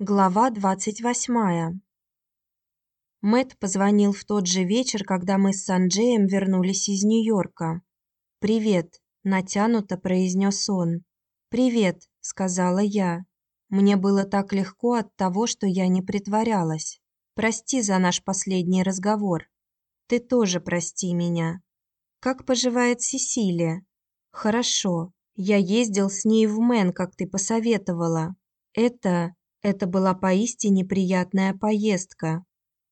Глава 28. Мэт позвонил в тот же вечер, когда мы с Санджеем вернулись из Нью-Йорка. "Привет", натянуто произнес он. "Привет", сказала я. Мне было так легко от того, что я не притворялась. Прости за наш последний разговор. Ты тоже прости меня. Как поживает Сесилия? Хорошо. Я ездил с ней в Мэн, как ты посоветовала. Это это была поистине приятная поездка.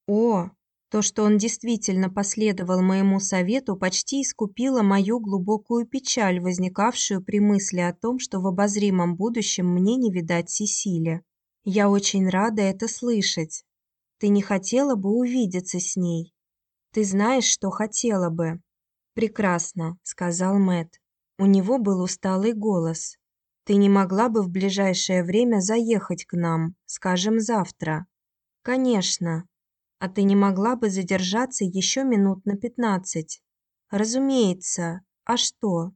О, то, что он действительно последовал моему совету, почти искупило мою глубокую печаль, возникавшую при мысли о том, что в обозримом будущем мне не видать Сесили. Я очень рада это слышать. Ты не хотела бы увидеться с ней? Ты знаешь, что хотела бы. Прекрасно, сказал Мэт. У него был усталый голос. Ты не могла бы в ближайшее время заехать к нам, скажем, завтра? Конечно. А ты не могла бы задержаться еще минут на пятнадцать? Разумеется. А что?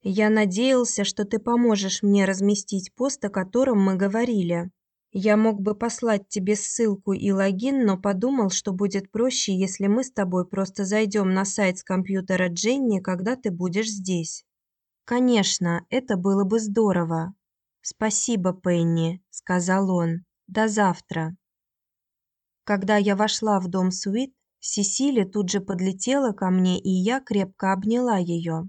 Я надеялся, что ты поможешь мне разместить пост, о котором мы говорили. Я мог бы послать тебе ссылку и логин, но подумал, что будет проще, если мы с тобой просто зайдем на сайт с компьютера Дженни, когда ты будешь здесь. Конечно, это было бы здорово. Спасибо, Пенни, сказал он. До завтра. Когда я вошла в дом Суит, Сесили тут же подлетела ко мне, и я крепко обняла ее.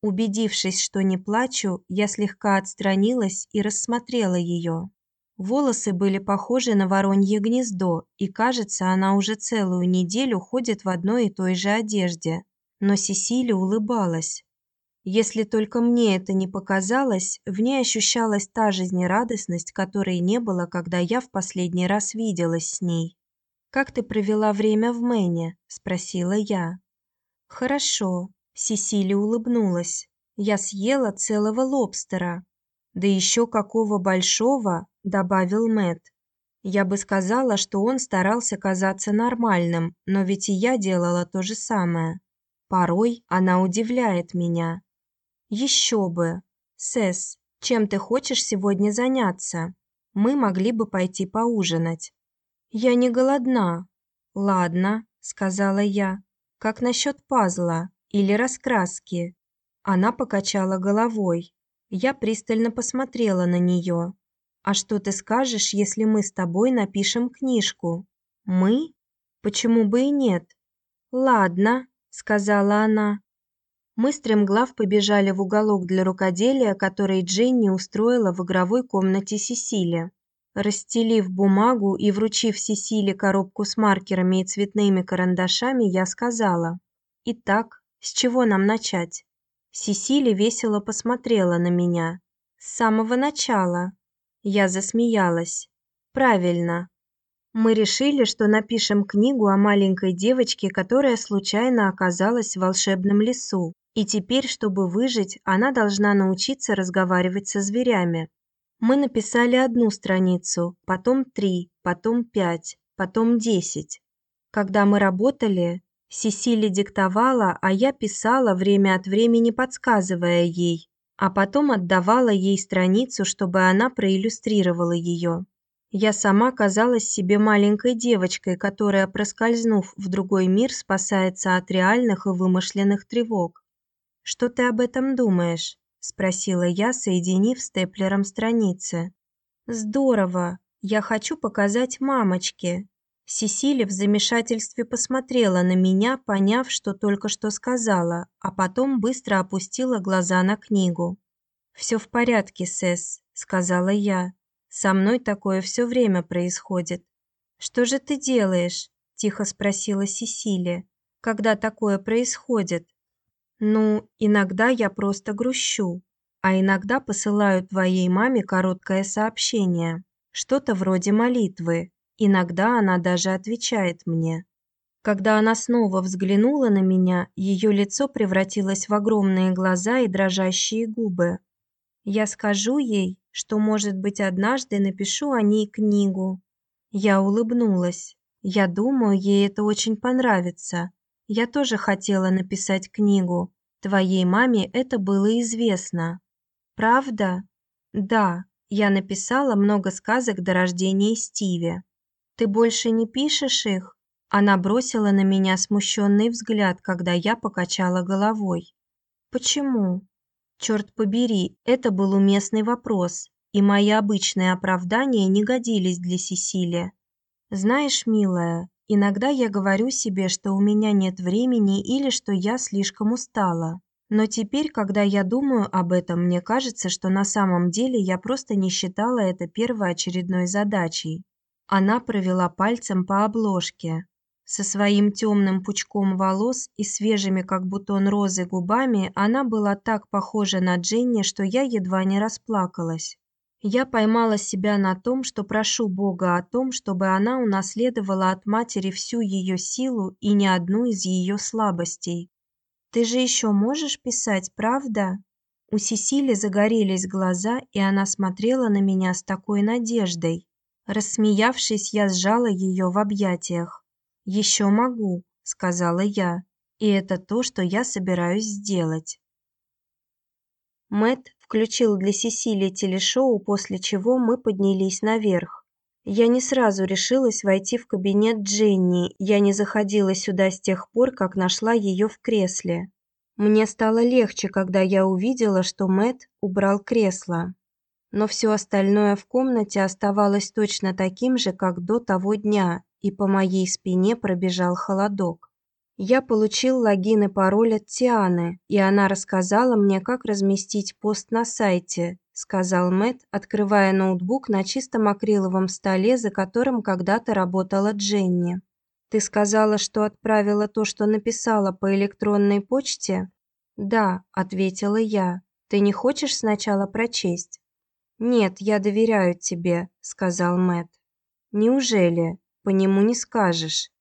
Убедившись, что не плачу, я слегка отстранилась и рассмотрела ее. Волосы были похожи на воронье гнездо, и, кажется, она уже целую неделю ходит в одной и той же одежде. Но Сесили улыбалась. Если только мне это не показалось, в ней ощущалась та жизнерадостность, которой не было, когда я в последний раз виделась с ней. Как ты провела время в Мэне? спросила я. Хорошо, Сесили улыбнулась. Я съела целого лобстера. Да еще какого большого, добавил Мэт. Я бы сказала, что он старался казаться нормальным, но ведь и я делала то же самое. Порой она удивляет меня. Еще бы. Сэс, чем ты хочешь сегодня заняться? Мы могли бы пойти поужинать. Я не голодна. Ладно, сказала я. Как насчет пазла или раскраски? Она покачала головой. Я пристально посмотрела на нее. А что ты скажешь, если мы с тобой напишем книжку? Мы? Почему бы и нет? Ладно, сказала она. Мы стремглав побежали в уголок для рукоделия, который Дженни устроила в игровой комнате Сесили. Расстелив бумагу и вручив Сесили коробку с маркерами и цветными карандашами, я сказала: "Итак, с чего нам начать?" Сесили весело посмотрела на меня. "С самого начала". Я засмеялась. "Правильно. Мы решили, что напишем книгу о маленькой девочке, которая случайно оказалась в волшебном лесу. И теперь, чтобы выжить, она должна научиться разговаривать со зверями. Мы написали одну страницу, потом три, потом пять, потом десять. Когда мы работали, Сесили диктовала, а я писала время от времени, подсказывая ей, а потом отдавала ей страницу, чтобы она проиллюстрировала ее. Я сама казалась себе маленькой девочкой, которая, проскользнув в другой мир, спасается от реальных и вымышленных тревог. Что ты об этом думаешь? спросила я, соединив степлером страницы. Здорово. Я хочу показать мамочке. Сесили в замешательстве посмотрела на меня, поняв, что только что сказала, а потом быстро опустила глаза на книгу. «Все в порядке, Сэс, сказала я. Со мной такое все время происходит. Что же ты делаешь? тихо спросила Сесилия. Когда такое происходит? Ну, иногда я просто грущу, а иногда посылаю твоей маме короткое сообщение, что-то вроде молитвы. Иногда она даже отвечает мне. Когда она снова взглянула на меня, ее лицо превратилось в огромные глаза и дрожащие губы. Я скажу ей, что, может быть, однажды напишу о ней книгу. Я улыбнулась. Я думаю, ей это очень понравится. Я тоже хотела написать книгу. Твоей маме это было известно. Правда? Да, Я написала много сказок до рождения Стиви. Ты больше не пишешь их? Она бросила на меня смущенный взгляд, когда я покачала головой. Почему? Черт побери, это был уместный вопрос, и мои обычные оправдания не годились для Сесилия. Знаешь, милая, иногда я говорю себе, что у меня нет времени или что я слишком устала. Но теперь, когда я думаю об этом, мне кажется, что на самом деле я просто не считала это первоочередной задачей. Она провела пальцем по обложке. Со своим темным пучком волос и свежими, как бутон розы, губами она была так похожа на Дженни, что я едва не расплакалась. Я поймала себя на том, что прошу Бога о том, чтобы она унаследовала от матери всю ее силу и ни одну из ее слабостей. Ты же еще можешь писать, правда? У Сесили загорелись глаза, и она смотрела на меня с такой надеждой. Рассмеявшись, я сжала ее в объятиях. «Еще могу», — сказала я. «И это то, что я собираюсь сделать». Мэт включил для Сесилии телешоу, после чего мы поднялись наверх. Я не сразу решилась войти в кабинет Дженни. Я не заходила сюда с тех пор, как нашла ее в кресле. Мне стало легче, когда я увидела, что Мэт убрал кресло но все остальное в комнате оставалось точно таким же, как до того дня, и по моей спине пробежал холодок. Я получил логин и пароль от Тианы, и она рассказала мне, как разместить пост на сайте, сказал Мэт, открывая ноутбук на чистом акриловом столе, за которым когда-то работала Дженни. Ты сказала, что отправила то, что написала по электронной почте? Да, ответила я. Ты не хочешь сначала прочесть? Нет, я доверяю тебе, сказал Мэт. Неужели? По нему не скажешь.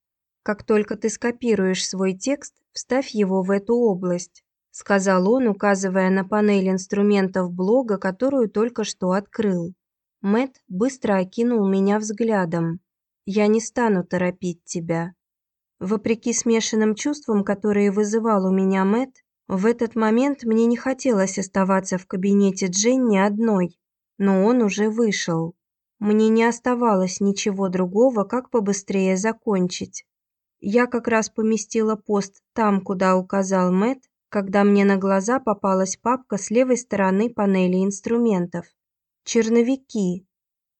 Как только ты скопируешь свой текст, вставь его в эту область, сказал он, указывая на панель инструментов блога, которую только что открыл. Мэт быстро окинул меня взглядом. Я не стану торопить тебя. Вопреки смешанным чувствам, которые вызывал у меня Мэт, в этот момент мне не хотелось оставаться в кабинете Дженни одной но он уже вышел. Мне не оставалось ничего другого, как побыстрее закончить. Я как раз поместила пост там, куда указал Мэт, когда мне на глаза попалась папка с левой стороны панели инструментов. Черновики.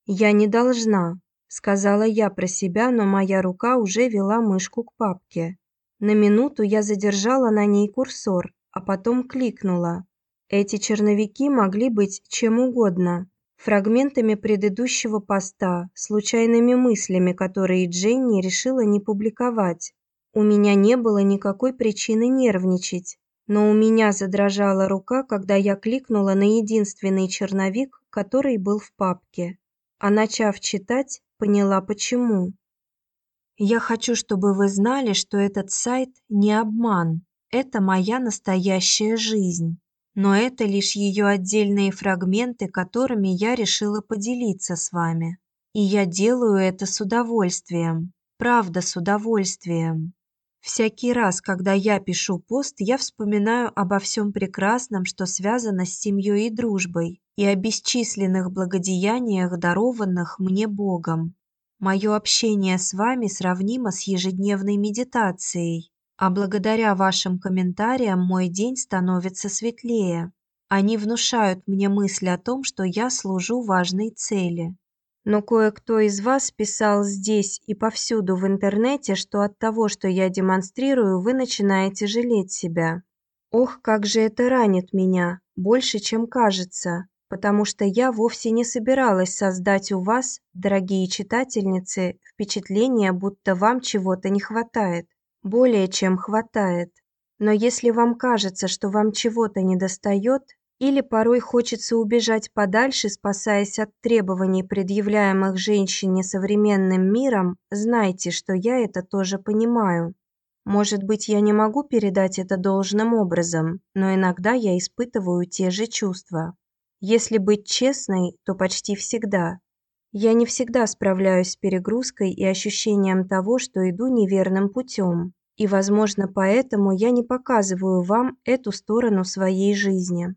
Я не должна, сказала я про себя, но моя рука уже вела мышку к папке. На минуту я задержала на ней курсор, а потом кликнула. Эти черновики могли быть чем угодно: фрагментами предыдущего поста, случайными мыслями, которые Дженни решила не публиковать. У меня не было никакой причины нервничать, но у меня задрожала рука, когда я кликнула на единственный черновик, который был в папке. А начав читать, поняла почему. Я хочу, чтобы вы знали, что этот сайт не обман. Это моя настоящая жизнь. Но это лишь ее отдельные фрагменты, которыми я решила поделиться с вами. И я делаю это с удовольствием. Правда, с удовольствием. Всякий раз, когда я пишу пост, я вспоминаю обо всем прекрасном, что связано с семьей и дружбой, и о бесчисленных благодеяниях, дарованных мне Богом. Мое общение с вами сравнимо с ежедневной медитацией, а благодаря вашим комментариям мой день становится светлее. Они внушают мне мысль о том, что я служу важной цели. Но кое-кто из вас писал здесь и повсюду в интернете, что от того, что я демонстрирую, вы начинаете жалеть себя. Ох, как же это ранит меня, больше, чем кажется потому что я вовсе не собиралась создать у вас, дорогие читательницы, впечатление, будто вам чего-то не хватает. Более чем хватает. Но если вам кажется, что вам чего-то недостает, или порой хочется убежать подальше, спасаясь от требований, предъявляемых женщине современным миром, знайте, что я это тоже понимаю. Может быть, я не могу передать это должным образом, но иногда я испытываю те же чувства. Если быть честной, то почти всегда. Я не всегда справляюсь с перегрузкой и ощущением того, что иду неверным путем. И, возможно, поэтому я не показываю вам эту сторону своей жизни.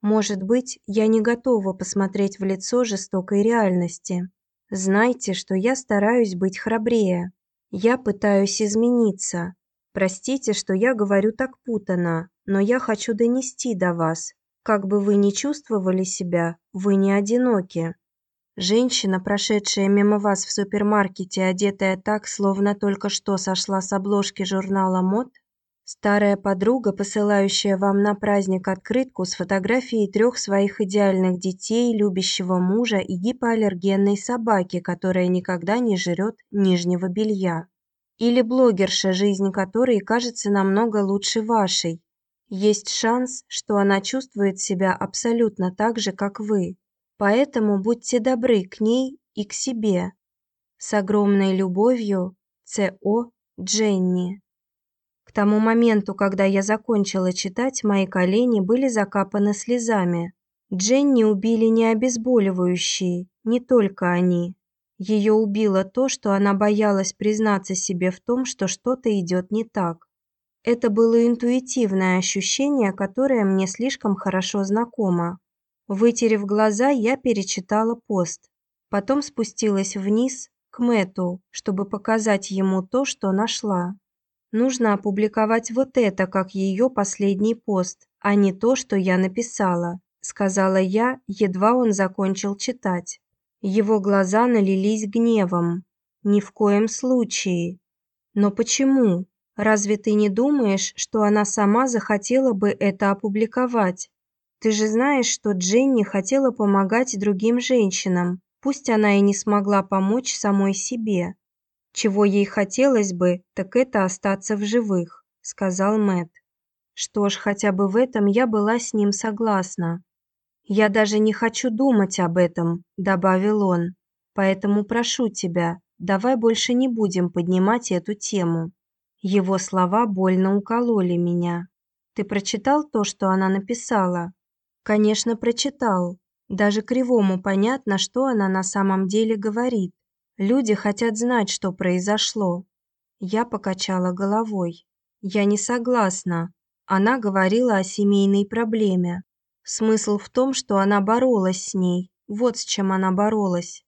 Может быть, я не готова посмотреть в лицо жестокой реальности. Знайте, что я стараюсь быть храбрее. Я пытаюсь измениться. Простите, что я говорю так путано, но я хочу донести до вас. Как бы вы ни чувствовали себя, вы не одиноки. Женщина, прошедшая мимо вас в супермаркете, одетая так, словно только что сошла с обложки журнала мод, старая подруга, посылающая вам на праздник открытку с фотографией трех своих идеальных детей, любящего мужа и гипоаллергенной собаки, которая никогда не жрет нижнего белья или блогерша, жизнь которой кажется намного лучше вашей. Есть шанс, что она чувствует себя абсолютно так же, как вы. Поэтому будьте добры к ней и к себе. С огромной любовью, Ц.О. Дженни. К тому моменту, когда я закончила читать, мои колени были закапаны слезами. Дженни убили не обезболивающие, не только они. Ее убило то, что она боялась признаться себе в том, что что-то идет не так. Это было интуитивное ощущение, которое мне слишком хорошо знакомо. Вытерев глаза, я перечитала пост. Потом спустилась вниз к Мэту, чтобы показать ему то, что нашла. Нужно опубликовать вот это как ее последний пост, а не то, что я написала, сказала я, едва он закончил читать. Его глаза налились гневом. Ни в коем случае. Но почему? Разве ты не думаешь, что она сама захотела бы это опубликовать? Ты же знаешь, что Дженни хотела помогать другим женщинам, пусть она и не смогла помочь самой себе. Чего ей хотелось бы, так это остаться в живых, сказал Мэт. Что ж, хотя бы в этом я была с ним согласна. Я даже не хочу думать об этом, добавил он. Поэтому прошу тебя, давай больше не будем поднимать эту тему. Его слова больно укололи меня. Ты прочитал то, что она написала? Конечно, прочитал. Даже кривому понятно, что она на самом деле говорит. Люди хотят знать, что произошло. Я покачала головой. Я не согласна. Она говорила о семейной проблеме. Смысл в том, что она боролась с ней. Вот с чем она боролась.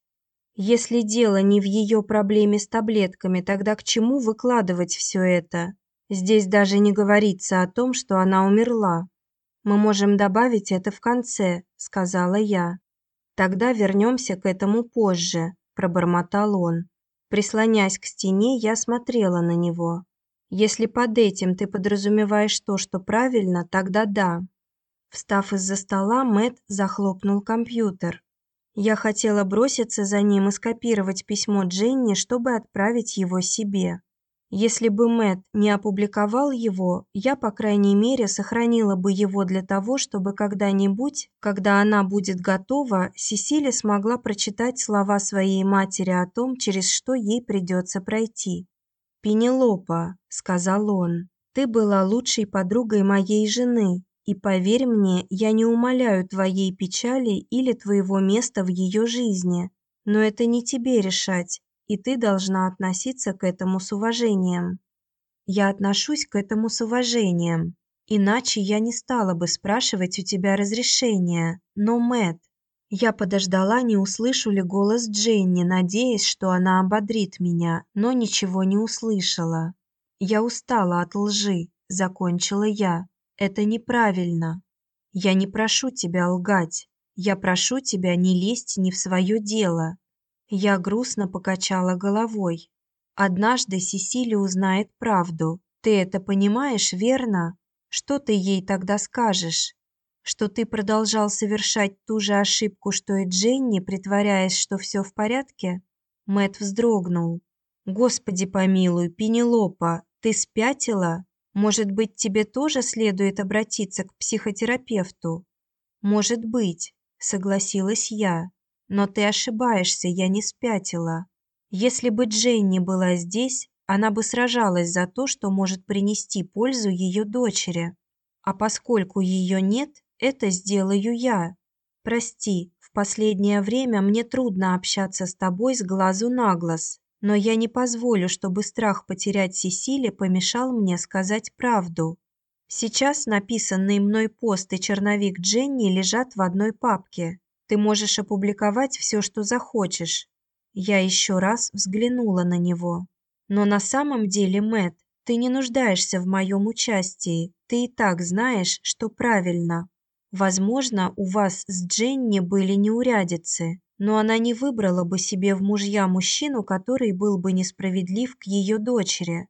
Если дело не в ее проблеме с таблетками, тогда к чему выкладывать все это? Здесь даже не говорится о том, что она умерла. Мы можем добавить это в конце, сказала я. Тогда вернемся к этому позже, пробормотал он. Прислонясь к стене, я смотрела на него. Если под этим ты подразумеваешь то, что правильно, тогда да. Встав из-за стола, Мэт захлопнул компьютер. Я хотела броситься за ним и скопировать письмо Дженни, чтобы отправить его себе. Если бы Мэт не опубликовал его, я, по крайней мере, сохранила бы его для того, чтобы когда-нибудь, когда она будет готова, Сесилия смогла прочитать слова своей матери о том, через что ей придется пройти. "Пенелопа", сказал он. "Ты была лучшей подругой моей жены, и поверь мне, я не умаляю твоей печали или твоего места в ее жизни, но это не тебе решать, и ты должна относиться к этому с уважением. Я отношусь к этому с уважением, иначе я не стала бы спрашивать у тебя разрешения. Но Мэт, я подождала, не услышу ли голос Дженни, надеясь, что она ободрит меня, но ничего не услышала. Я устала от лжи, закончила я. Это неправильно. Я не прошу тебя лгать. Я прошу тебя не лезть не в свое дело. Я грустно покачала головой. Однажды Сесилия узнает правду. Ты это понимаешь, верно? Что ты ей тогда скажешь? Что ты продолжал совершать ту же ошибку, что и Дженни, притворяясь, что все в порядке? Мэт вздрогнул. Господи помилуй, Пенелопа, ты спятила? Может быть, тебе тоже следует обратиться к психотерапевту? Может быть, согласилась я. Но ты ошибаешься, я не спятила. Если бы Дженни была здесь, она бы сражалась за то, что может принести пользу ее дочери. А поскольку ее нет, это сделаю я. Прости, в последнее время мне трудно общаться с тобой с глазу на глаз. Но я не позволю, чтобы страх потерять Сесили помешал мне сказать правду. Сейчас написанный мной пост и черновик Дженни лежат в одной папке. Ты можешь опубликовать все, что захочешь. Я еще раз взглянула на него. Но на самом деле, Мэт, ты не нуждаешься в моем участии. Ты и так знаешь, что правильно. Возможно, у вас с Дженни были неурядицы, но она не выбрала бы себе в мужья мужчину, который был бы несправедлив к ее дочери.